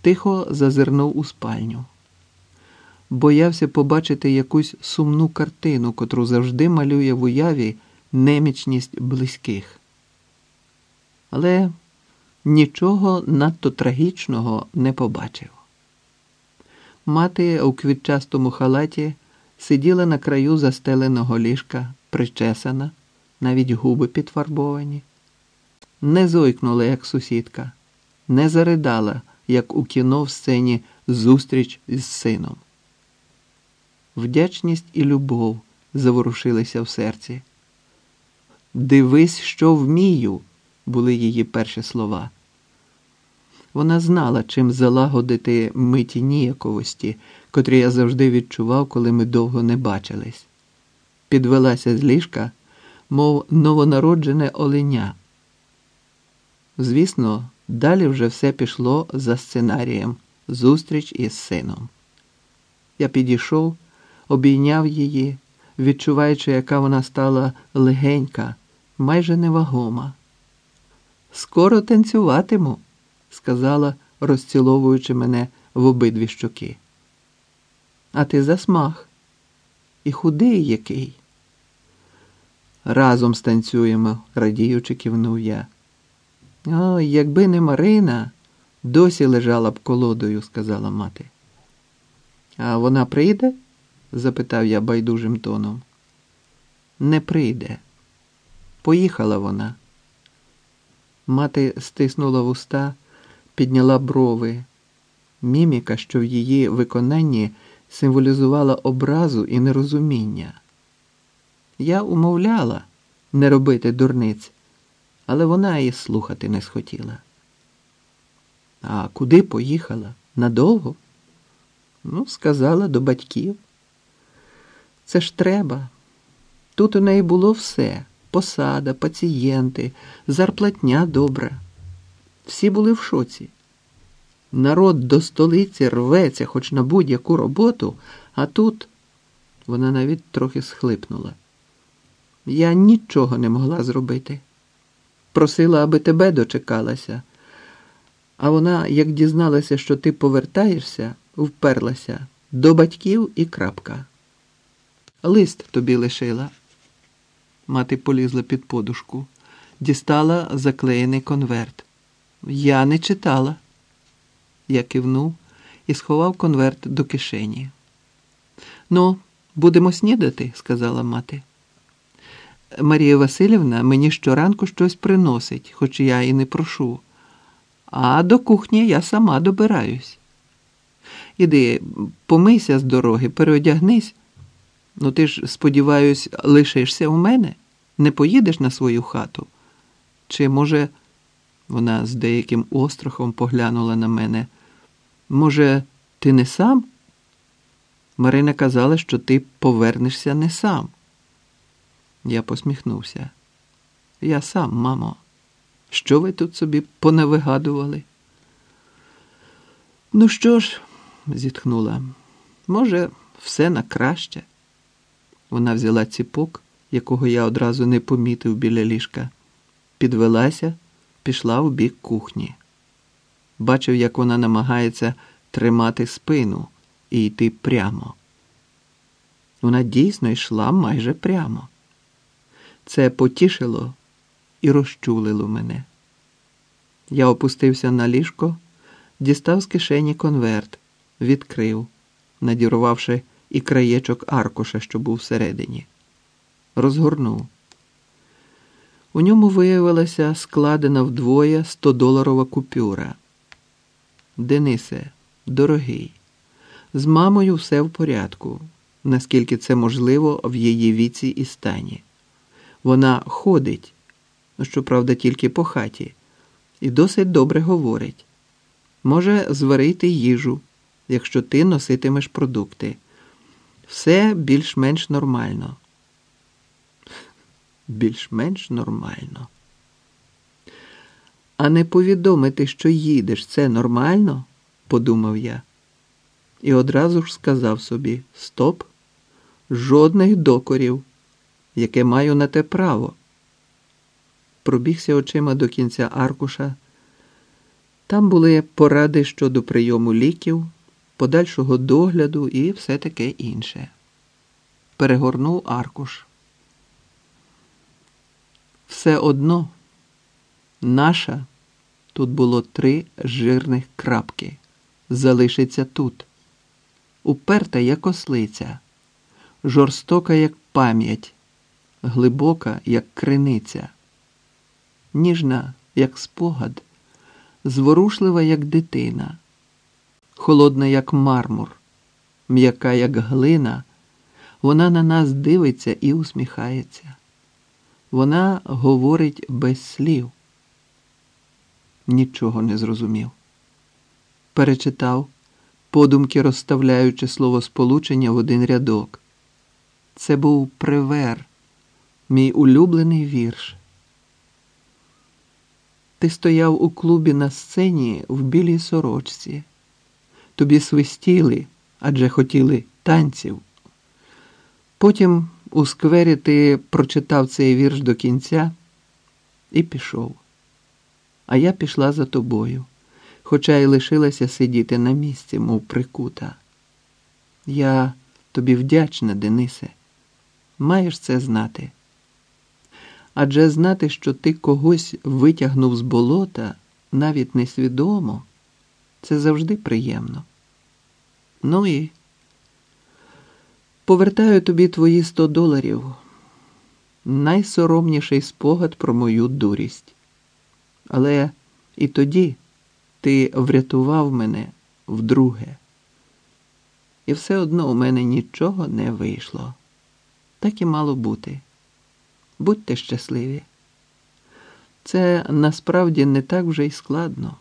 тихо зазирнув у спальню. Боявся побачити якусь сумну картину, котру завжди малює в уяві немічність близьких. Але нічого надто трагічного не побачив. Мати у квітчастому халаті сиділа на краю застеленого ліжка, причесана, навіть губи підфарбовані, не зойкнула, як сусідка, не заридала, як у кіно в сцені зустріч із сином. Вдячність і любов заворушилися в серці. Дивись, що вмію, були її перші слова. Вона знала, чим залагодити миті ніяковості, котрі я завжди відчував, коли ми довго не бачились. Підвелася з ліжка, мов новонароджене оленя. Звісно, далі вже все пішло за сценарієм зустріч із сином. Я підійшов, обійняв її, відчуваючи, яка вона стала легенька, майже невагома. Скоро танцюватиму сказала, розціловуючи мене в обидві щоки. А ти засмах. І худий який. Разом станцюємо, радіючи, кивнув я. О, якби не Марина, досі лежала б колодою, сказала мати. А вона прийде? запитав я байдужим тоном. Не прийде. Поїхала вона. Мати стиснула вуста підняла брови. Міміка, що в її виконанні символізувала образу і нерозуміння. Я умовляла не робити дурниць, але вона і слухати не схотіла. А куди поїхала? Надовго? Ну, сказала до батьків. Це ж треба. Тут у неї було все посада, пацієнти, зарплатня добра. Всі були в шоці. Народ до столиці рветься хоч на будь-яку роботу, а тут вона навіть трохи схлипнула. Я нічого не могла зробити. Просила, аби тебе дочекалася. А вона, як дізналася, що ти повертаєшся, вперлася до батьків і крапка. Лист тобі лишила. Мати полізла під подушку, дістала заклеєний конверт. Я не читала. Я кивнув і сховав конверт до кишені. Ну, будемо снідати, сказала мати. Марія Васильівна мені щоранку щось приносить, хоч я і не прошу. А до кухні я сама добираюсь. Іди, помийся з дороги, переодягнись. Ну, ти ж, сподіваюсь, лишишся у мене, не поїдеш на свою хату. Чи, може, вона з деяким острахом поглянула на мене. Може, ти не сам? Марина казала, що ти повернешся не сам. Я посміхнувся. Я сам, мамо. Що ви тут собі понавигадували? Ну що ж, зітхнула, може, все на краще. Вона взяла ціпок, якого я одразу не помітив біля ліжка, підвелася пішла в бік кухні. Бачив, як вона намагається тримати спину і йти прямо. Вона дійсно йшла майже прямо. Це потішило і розчулило мене. Я опустився на ліжко, дістав з кишені конверт, відкрив, надірувавши і краєчок аркуша, що був всередині. Розгорнув. У ньому виявилася складена вдвоє 100-доларова купюра. Денисе, дорогий, з мамою все в порядку, наскільки це можливо в її віці і стані. Вона ходить, щоправда, тільки по хаті, і досить добре говорить. Може зварити їжу, якщо ти носитимеш продукти. Все більш-менш нормально більш-менш нормально. А не повідомити, що їдеш, це нормально, подумав я. І одразу ж сказав собі: Стоп, жодних докорів, яке маю на те право. Пробігся очима до кінця аркуша, Там були поради щодо прийому ліків, подальшого догляду і все таке інше. Перегорнув аркуш. Все одно наша тут було три жирних крапки. Залишиться тут. Уперта, як ослиця, жорстока, як пам'ять, глибока, як криниця, ніжна, як спогад, зворушлива, як дитина, холодна, як мармур, м'яка, як глина. Вона на нас дивиться і усміхається. Вона говорить без слів. Нічого не зрозумів. Перечитав, подумки розставляючи словосполучення в один рядок. Це був привер, мій улюблений вірш. Ти стояв у клубі на сцені в білій сорочці. Тобі свистіли, адже хотіли танців. Потім у сквері ти прочитав цей вірш до кінця і пішов. А я пішла за тобою, хоча й лишилася сидіти на місці, мов прикута. Я тобі вдячна, Денисе, маєш це знати. Адже знати, що ти когось витягнув з болота, навіть несвідомо, це завжди приємно. Ну і повертаю тобі твої сто доларів. Найсоромніший спогад про мою дурість. Але і тоді ти врятував мене вдруге. І все одно у мене нічого не вийшло. Так і мало бути. Будьте щасливі. Це насправді не так вже й складно.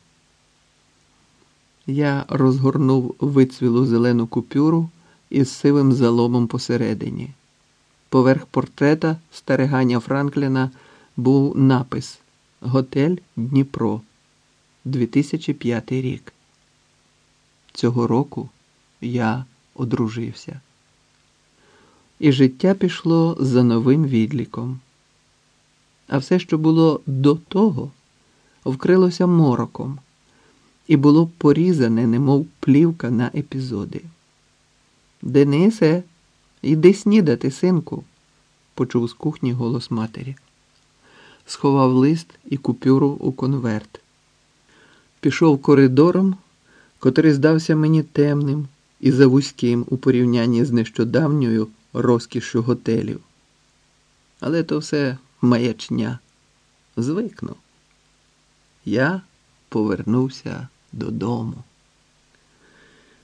Я розгорнув вицвілу зелену купюру із сивим заломом посередині. Поверх портрета стариганя Франкліна був напис Готель Дніпро 2005 рік. Цього року я одружився. І життя пішло за новим відліком. А все, що було до того, вкрилося мороком і було порізане, немов плівка на епізоди. Денисе, йди снідати, синку, почув з кухні голос матері. Сховав лист і купюру у конверт. Пішов коридором, котрий здався мені темним і завузьким у порівнянні з нещодавньою розкішю готелів. Але то все маячня. Звикну. Я повернувся додому.